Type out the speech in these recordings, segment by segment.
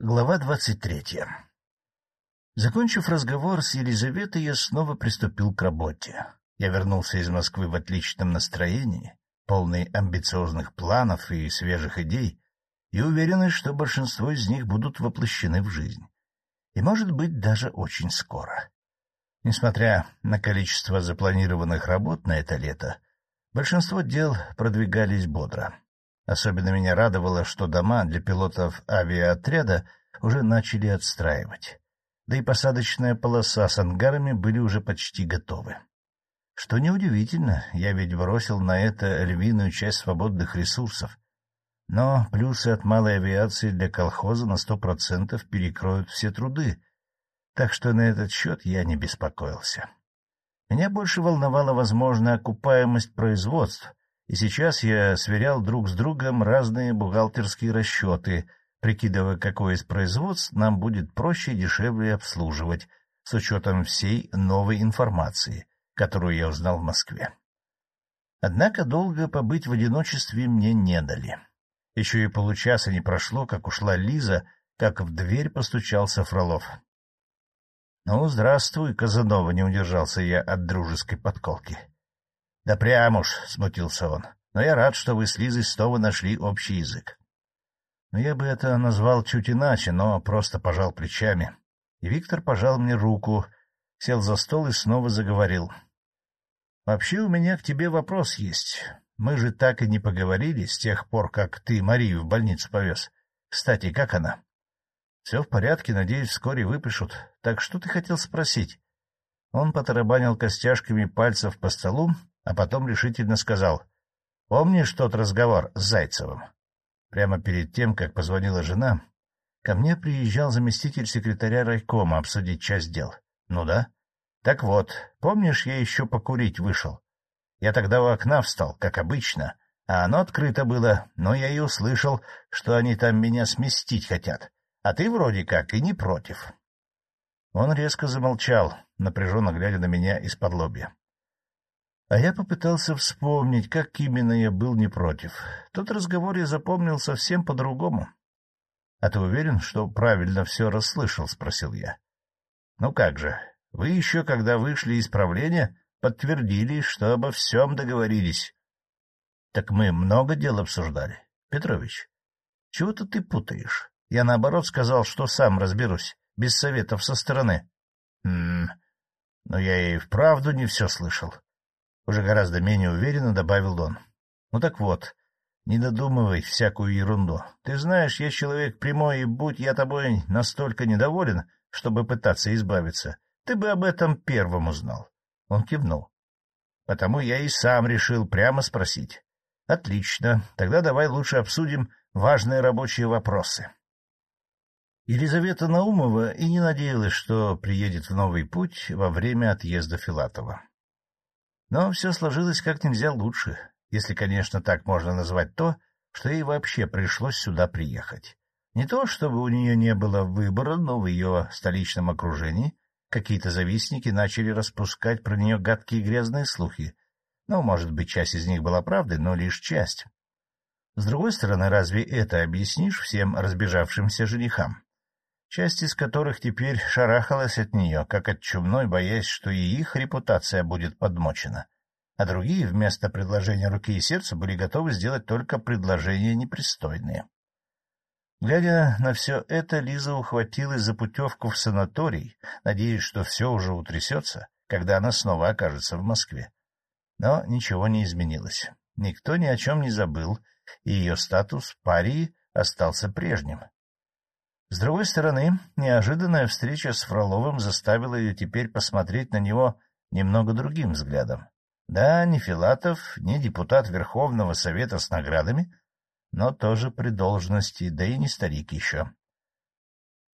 Глава двадцать третья Закончив разговор с Елизаветой, я снова приступил к работе. Я вернулся из Москвы в отличном настроении, полный амбициозных планов и свежих идей, и уверенный, что большинство из них будут воплощены в жизнь. И, может быть, даже очень скоро. Несмотря на количество запланированных работ на это лето, большинство дел продвигались бодро. Особенно меня радовало, что дома для пилотов авиаотряда уже начали отстраивать. Да и посадочная полоса с ангарами были уже почти готовы. Что неудивительно, я ведь бросил на это львиную часть свободных ресурсов. Но плюсы от малой авиации для колхоза на сто процентов перекроют все труды, так что на этот счет я не беспокоился. Меня больше волновала возможная окупаемость производств — и сейчас я сверял друг с другом разные бухгалтерские расчеты, прикидывая, какое из производств нам будет проще и дешевле обслуживать, с учетом всей новой информации, которую я узнал в Москве. Однако долго побыть в одиночестве мне не дали. Еще и получаса не прошло, как ушла Лиза, как в дверь постучался Фролов. — Ну, здравствуй, Казанова, не удержался я от дружеской подколки. —— Да прям уж, — смутился он. — Но я рад, что вы с Лизой снова нашли общий язык. Ну, я бы это назвал чуть иначе, но просто пожал плечами. И Виктор пожал мне руку, сел за стол и снова заговорил. — Вообще у меня к тебе вопрос есть. Мы же так и не поговорили с тех пор, как ты Марию в больницу повез. Кстати, как она? — Все в порядке, надеюсь, вскоре выпишут. Так что ты хотел спросить? Он потарабанил костяшками пальцев по столу, а потом решительно сказал. — Помнишь тот разговор с Зайцевым? Прямо перед тем, как позвонила жена, ко мне приезжал заместитель секретаря райкома обсудить часть дел. — Ну да. — Так вот, помнишь, я еще покурить вышел? Я тогда у окна встал, как обычно, а оно открыто было, но я и услышал, что они там меня сместить хотят, а ты вроде как и не против. Он резко замолчал, напряженно глядя на меня из-под лобья. А я попытался вспомнить, как именно я был не против. Тот разговор я запомнил совсем по-другому. — А ты уверен, что правильно все расслышал? — спросил я. — Ну как же, вы еще, когда вышли из правления, подтвердили, что обо всем договорились. — Так мы много дел обсуждали. Петрович, чего-то ты путаешь. Я, наоборот, сказал, что сам разберусь, без советов со стороны. — Хм, но я и вправду не все слышал. Уже гораздо менее уверенно добавил он. — Ну так вот, не додумывай всякую ерунду. Ты знаешь, я человек прямой, и будь я тобой настолько недоволен, чтобы пытаться избавиться, ты бы об этом первым узнал. Он кивнул. — Потому я и сам решил прямо спросить. — Отлично, тогда давай лучше обсудим важные рабочие вопросы. Елизавета Наумова и не надеялась, что приедет в новый путь во время отъезда Филатова. Но все сложилось как нельзя лучше, если, конечно, так можно назвать то, что ей вообще пришлось сюда приехать. Не то, чтобы у нее не было выбора, но в ее столичном окружении какие-то завистники начали распускать про нее гадкие грязные слухи. Ну, может быть, часть из них была правдой, но лишь часть. С другой стороны, разве это объяснишь всем разбежавшимся женихам? Часть из которых теперь шарахалась от нее, как от чумной, боясь, что и их репутация будет подмочена, а другие вместо предложения руки и сердца были готовы сделать только предложения непристойные. Глядя на все это, Лиза ухватилась за путевку в санаторий, надеясь, что все уже утрясется, когда она снова окажется в Москве. Но ничего не изменилось. Никто ни о чем не забыл, и ее статус парии остался прежним. С другой стороны, неожиданная встреча с Фроловым заставила ее теперь посмотреть на него немного другим взглядом. Да, ни Филатов, ни депутат Верховного Совета с наградами, но тоже при должности, да и не старик еще.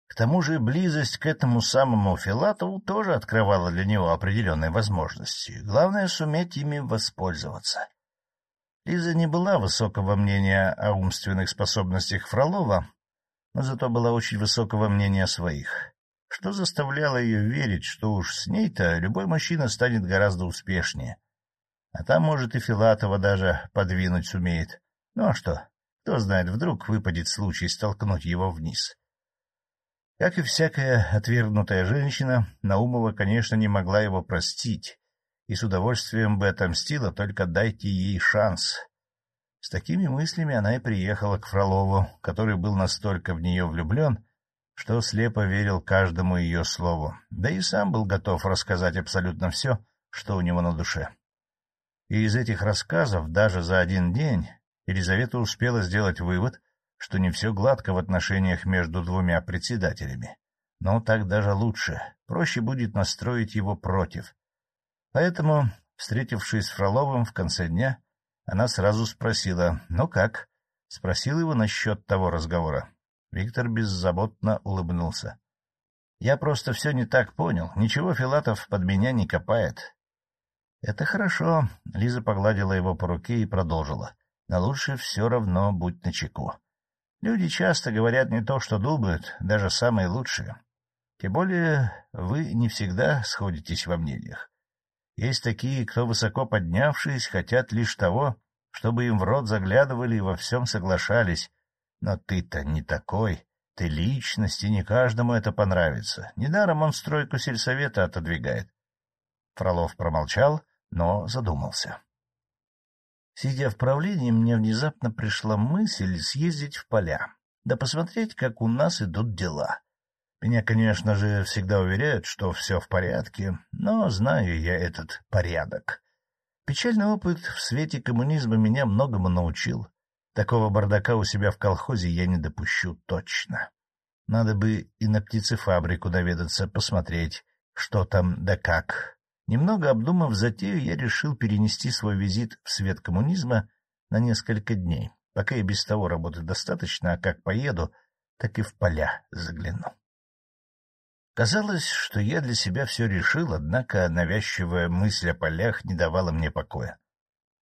К тому же близость к этому самому Филатову тоже открывала для него определенные возможности. Главное — суметь ими воспользоваться. Лиза не была высокого мнения о умственных способностях Фролова, но зато была очень высокого мнения о своих, что заставляло ее верить, что уж с ней-то любой мужчина станет гораздо успешнее. А там, может, и Филатова даже подвинуть сумеет. Ну а что, кто знает, вдруг выпадет случай столкнуть его вниз. Как и всякая отвергнутая женщина, Наумова, конечно, не могла его простить и с удовольствием бы отомстила, только дайте ей шанс. С такими мыслями она и приехала к Фролову, который был настолько в нее влюблен, что слепо верил каждому ее слову, да и сам был готов рассказать абсолютно все, что у него на душе. И из этих рассказов даже за один день Елизавета успела сделать вывод, что не все гладко в отношениях между двумя председателями. Но так даже лучше, проще будет настроить его против. Поэтому, встретившись с Фроловым в конце дня, она сразу спросила «Ну как?» Спросил его насчет того разговора. Виктор беззаботно улыбнулся. — Я просто все не так понял. Ничего Филатов под меня не копает. — Это хорошо. Лиза погладила его по руке и продолжила. — Но лучше все равно будь начеку. Люди часто говорят не то, что думают, даже самые лучшие. Тем более вы не всегда сходитесь во мнениях. Есть такие, кто, высоко поднявшись, хотят лишь того, чтобы им в рот заглядывали и во всем соглашались. Но ты-то не такой. Ты личность, и не каждому это понравится. Недаром он стройку сельсовета отодвигает. Фролов промолчал, но задумался. Сидя в правлении, мне внезапно пришла мысль съездить в поля, да посмотреть, как у нас идут дела. Меня, конечно же, всегда уверяют, что все в порядке, но знаю я этот порядок. Печальный опыт в свете коммунизма меня многому научил. Такого бардака у себя в колхозе я не допущу точно. Надо бы и на птицефабрику доведаться, посмотреть, что там да как. Немного обдумав затею, я решил перенести свой визит в свет коммунизма на несколько дней, пока и без того работы достаточно, а как поеду, так и в поля загляну. Казалось, что я для себя все решил, однако навязчивая мысль о полях не давала мне покоя.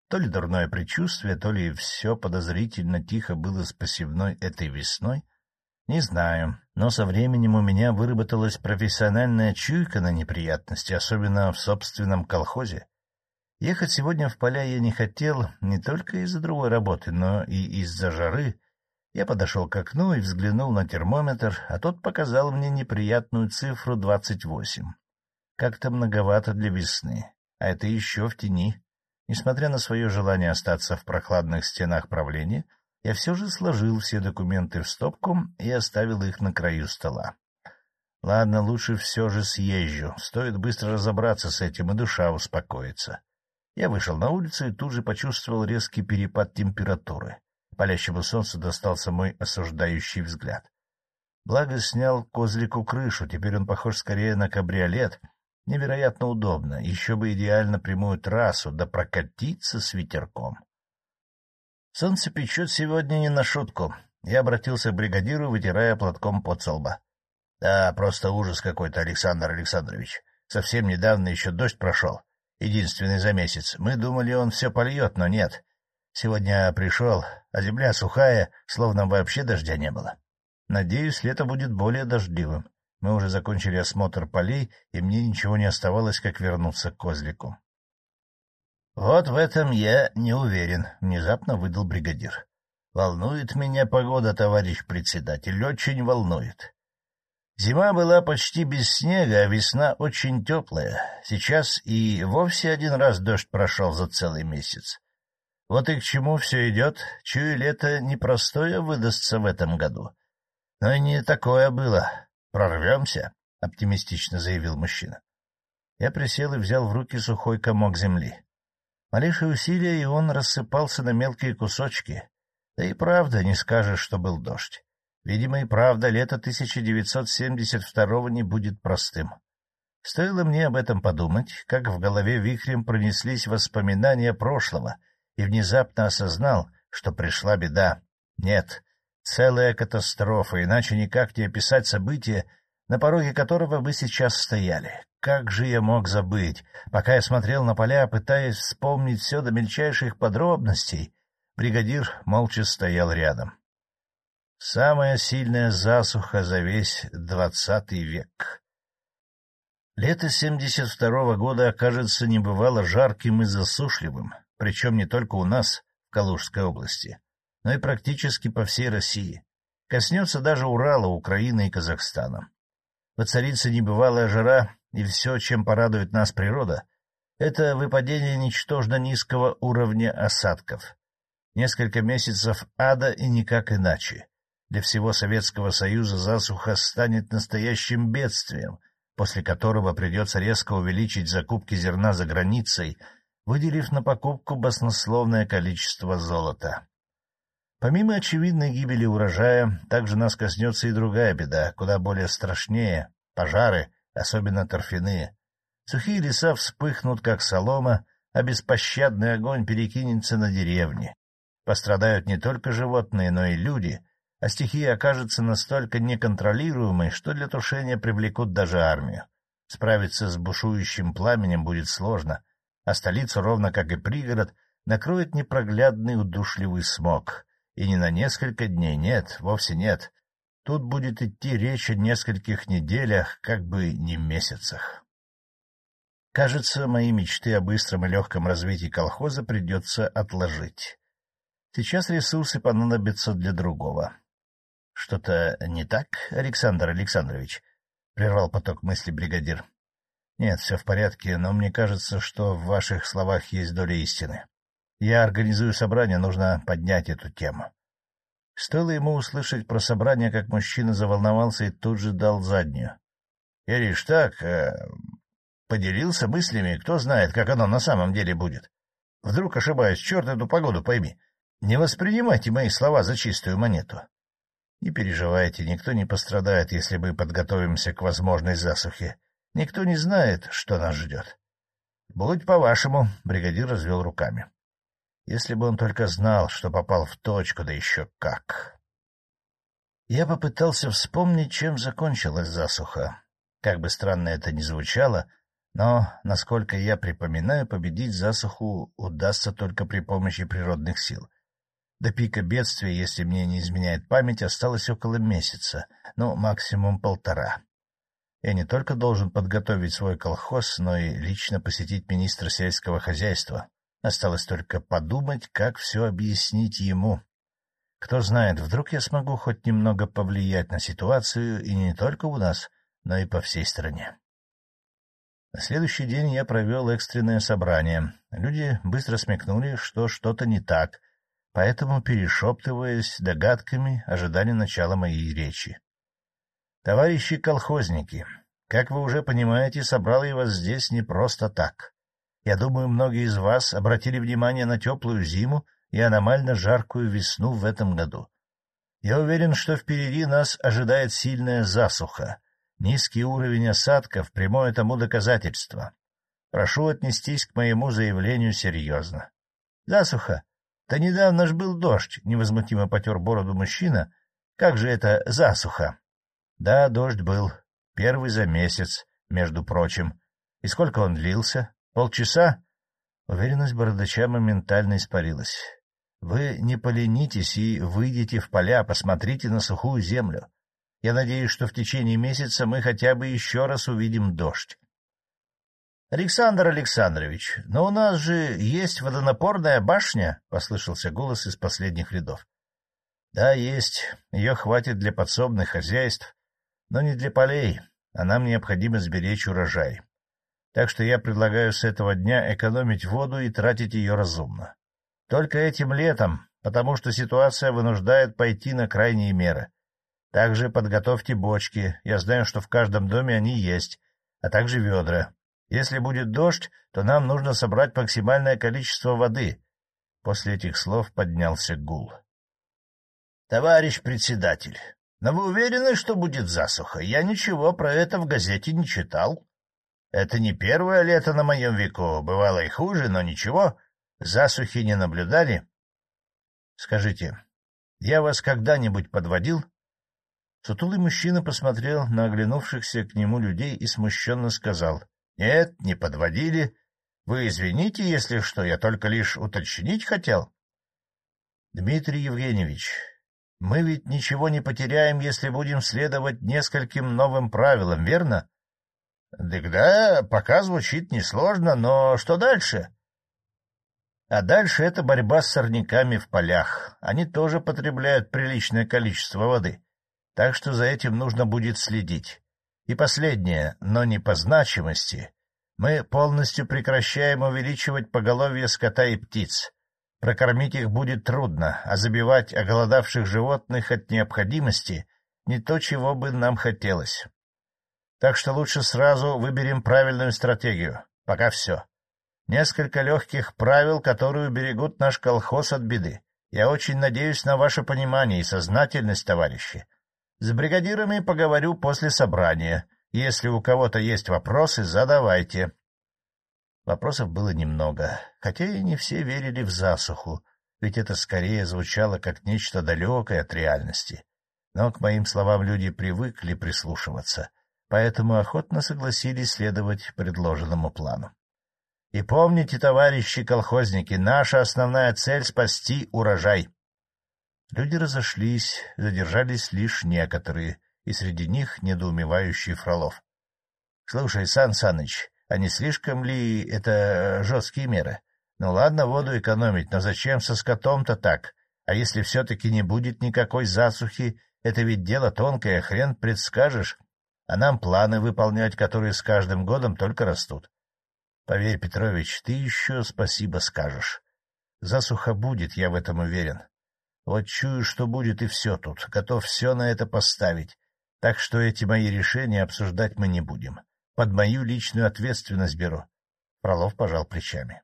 То ли дурное предчувствие, то ли все подозрительно тихо было с посевной этой весной — не знаю, но со временем у меня выработалась профессиональная чуйка на неприятности, особенно в собственном колхозе. Ехать сегодня в поля я не хотел не только из-за другой работы, но и из-за жары. Я подошел к окну и взглянул на термометр, а тот показал мне неприятную цифру двадцать восемь. Как-то многовато для весны, а это еще в тени. Несмотря на свое желание остаться в прохладных стенах правления, я все же сложил все документы в стопку и оставил их на краю стола. Ладно, лучше все же съезжу. Стоит быстро разобраться с этим, и душа успокоится. Я вышел на улицу и тут же почувствовал резкий перепад температуры. Палящему солнцу достался мой осуждающий взгляд. Благо снял козлику крышу, теперь он похож скорее на кабриолет. Невероятно удобно, еще бы идеально прямую трассу, да прокатиться с ветерком. Солнце печет сегодня не на шутку. Я обратился к бригадиру, вытирая платком под солба. — Да, просто ужас какой-то, Александр Александрович. Совсем недавно еще дождь прошел. Единственный за месяц. Мы думали, он все польет, но нет. Сегодня пришел, а земля сухая, словно вообще дождя не было. Надеюсь, лето будет более дождливым. Мы уже закончили осмотр полей, и мне ничего не оставалось, как вернуться к козлику. — Вот в этом я не уверен, — внезапно выдал бригадир. — Волнует меня погода, товарищ председатель, очень волнует. Зима была почти без снега, а весна очень теплая. Сейчас и вовсе один раз дождь прошел за целый месяц. Вот и к чему все идет. Чую, лето непростое выдастся в этом году. Но и не такое было. Прорвемся, — оптимистично заявил мужчина. Я присел и взял в руки сухой комок земли. Малейшее усилие, и он рассыпался на мелкие кусочки. Да и правда, не скажешь, что был дождь. Видимо, и правда, лето 1972-го не будет простым. Стоило мне об этом подумать, как в голове вихрем пронеслись воспоминания прошлого, и внезапно осознал, что пришла беда. Нет, целая катастрофа, иначе никак не описать события, на пороге которого вы сейчас стояли. Как же я мог забыть? Пока я смотрел на поля, пытаясь вспомнить все до мельчайших подробностей, бригадир молча стоял рядом. Самая сильная засуха за весь двадцатый век. Лето семьдесят второго года окажется небывало жарким и засушливым, причем не только у нас, в Калужской области, но и практически по всей России. Коснется даже Урала, Украины и Казахстана. Воцарится небывалая жара, и все, чем порадует нас природа, это выпадение ничтожно низкого уровня осадков. Несколько месяцев ада и никак иначе. Для всего Советского Союза засуха станет настоящим бедствием, после которого придется резко увеличить закупки зерна за границей, выделив на покупку баснословное количество золота. Помимо очевидной гибели урожая, также нас коснется и другая беда, куда более страшнее — пожары, особенно торфяные. Сухие леса вспыхнут, как солома, а беспощадный огонь перекинется на деревни. Пострадают не только животные, но и люди, а стихия окажется настолько неконтролируемой, что для тушения привлекут даже армию. Справиться с бушующим пламенем будет сложно, а столицу, ровно как и пригород, накроет непроглядный удушливый смог — и не на несколько дней, нет, вовсе нет. Тут будет идти речь о нескольких неделях, как бы не месяцах. Кажется, мои мечты о быстром и легком развитии колхоза придется отложить. Сейчас ресурсы понадобятся для другого. — Что-то не так, Александр Александрович? — прервал поток мысли бригадир. — Нет, все в порядке, но мне кажется, что в ваших словах есть доля истины. Я организую собрание, нужно поднять эту тему. Стоило ему услышать про собрание, как мужчина заволновался и тут же дал заднюю. — Ириш, так, э, поделился мыслями, кто знает, как оно на самом деле будет. Вдруг ошибаюсь, черт эту погоду пойми. Не воспринимайте мои слова за чистую монету. Не переживайте, никто не пострадает, если мы подготовимся к возможной засухе. Никто не знает, что нас ждет. — Будь по-вашему, — бригадир развел руками. Если бы он только знал, что попал в точку, да еще как. Я попытался вспомнить, чем закончилась засуха. Как бы странно это ни звучало, но, насколько я припоминаю, победить засуху удастся только при помощи природных сил. До пика бедствия, если мне не изменяет память, осталось около месяца, ну, максимум полтора. Я не только должен подготовить свой колхоз, но и лично посетить министра сельского хозяйства. Осталось только подумать, как все объяснить ему. Кто знает, вдруг я смогу хоть немного повлиять на ситуацию и не только у нас, но и по всей стране. На следующий день я провел экстренное собрание. Люди быстро смекнули, что что-то не так, поэтому, перешептываясь догадками, ожидали начала моей речи. Товарищи колхозники, как вы уже понимаете, собрал я вас здесь не просто так. Я думаю, многие из вас обратили внимание на теплую зиму и аномально жаркую весну в этом году. Я уверен, что впереди нас ожидает сильная засуха. Низкий уровень осадков — прямое тому доказательство. Прошу отнестись к моему заявлению серьезно. Засуха? Да недавно ж был дождь, — невозмутимо потер бороду мужчина. Как же это засуха? Да, дождь был. Первый за месяц, между прочим. И сколько он длился? Полчаса? Уверенность бородача моментально испарилась. Вы не поленитесь и выйдите в поля, посмотрите на сухую землю. Я надеюсь, что в течение месяца мы хотя бы еще раз увидим дождь. — Александр Александрович, но у нас же есть водонапорная башня, — послышался голос из последних рядов. — Да, есть. Ее хватит для подсобных хозяйств, но не для полей, а нам необходимо сберечь урожай так что я предлагаю с этого дня экономить воду и тратить ее разумно. Только этим летом, потому что ситуация вынуждает пойти на крайние меры. Также подготовьте бочки, я знаю, что в каждом доме они есть, а также ведра. Если будет дождь, то нам нужно собрать максимальное количество воды. После этих слов поднялся гул. — Товарищ председатель, но вы уверены, что будет засуха? Я ничего про это в газете не читал. Это не первое лето на моем веку, бывало и хуже, но ничего, засухи не наблюдали. Скажите, я вас когда-нибудь подводил? Сутулый мужчина посмотрел на оглянувшихся к нему людей и смущенно сказал. — Нет, не подводили. Вы извините, если что, я только лишь уточнить хотел. — Дмитрий Евгеньевич, мы ведь ничего не потеряем, если будем следовать нескольким новым правилам, верно? — Тогда пока звучит несложно, но что дальше? А дальше это борьба с сорняками в полях. Они тоже потребляют приличное количество воды. Так что за этим нужно будет следить. И последнее, но не по значимости. Мы полностью прекращаем увеличивать поголовье скота и птиц. Прокормить их будет трудно, а забивать оголодавших животных от необходимости — не то, чего бы нам хотелось. Так что лучше сразу выберем правильную стратегию. Пока все. Несколько легких правил, которые уберегут наш колхоз от беды. Я очень надеюсь на ваше понимание и сознательность, товарищи. С бригадирами поговорю после собрания. Если у кого-то есть вопросы, задавайте. Вопросов было немного, хотя и не все верили в засуху, ведь это скорее звучало как нечто далекое от реальности. Но к моим словам люди привыкли прислушиваться, поэтому охотно согласились следовать предложенному плану. И помните, товарищи колхозники, наша основная цель — спасти урожай. Люди разошлись, задержались лишь некоторые, и среди них недоумевающий Фролов. — Слушай, Сан Саныч, а не слишком ли это жесткие меры? Ну ладно, воду экономить, но зачем со скотом-то так? А если все-таки не будет никакой засухи, это ведь дело тонкое, хрен предскажешь, а нам планы выполнять, которые с каждым годом только растут. Поверь, Петрович, ты еще спасибо скажешь. Засуха будет, я в этом уверен. Вот чую, что будет, и все тут, готов все на это поставить, так что эти мои решения обсуждать мы не будем. Под мою личную ответственность беру. Фролов пожал плечами.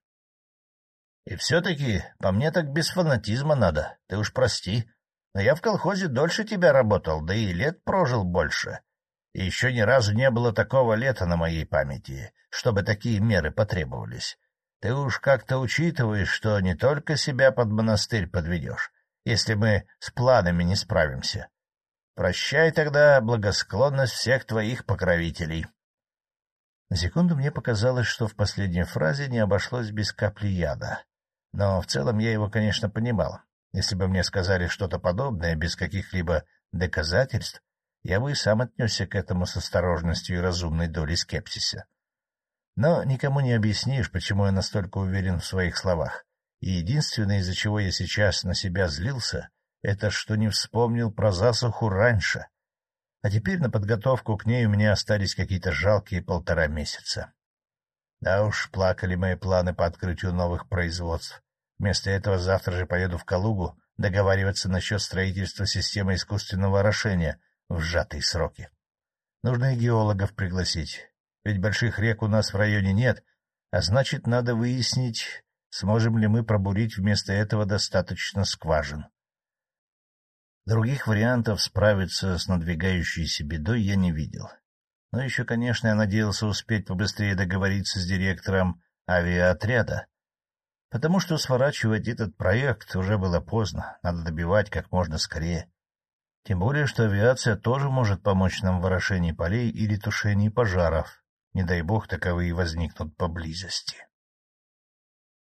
— И все-таки по мне так без фанатизма надо, ты уж прости. Но я в колхозе дольше тебя работал, да и лет прожил больше. И еще ни разу не было такого лета на моей памяти, чтобы такие меры потребовались. Ты уж как-то учитываешь, что не только себя под монастырь подведешь, если мы с планами не справимся. Прощай тогда благосклонность всех твоих покровителей. На секунду мне показалось, что в последней фразе не обошлось без капли яда. Но в целом я его, конечно, понимал. Если бы мне сказали что-то подобное без каких-либо доказательств, я бы и сам отнесся к этому с осторожностью и разумной долей скепсиса. Но никому не объяснишь, почему я настолько уверен в своих словах. И единственное, из-за чего я сейчас на себя злился, это что не вспомнил про засуху раньше. А теперь на подготовку к ней у меня остались какие-то жалкие полтора месяца. Да уж, плакали мои планы по открытию новых производств. Вместо этого завтра же поеду в Калугу договариваться насчет строительства системы искусственного орошения в сжатые сроки. Нужно и геологов пригласить, ведь больших рек у нас в районе нет, а значит, надо выяснить, сможем ли мы пробурить вместо этого достаточно скважин. Других вариантов справиться с надвигающейся бедой я не видел. Но еще, конечно, я надеялся успеть побыстрее договориться с директором авиаотряда, потому что сворачивать этот проект уже было поздно, надо добивать как можно скорее. Тем более, что авиация тоже может помочь нам в орошении полей или тушении пожаров, не дай бог таковые возникнут поблизости.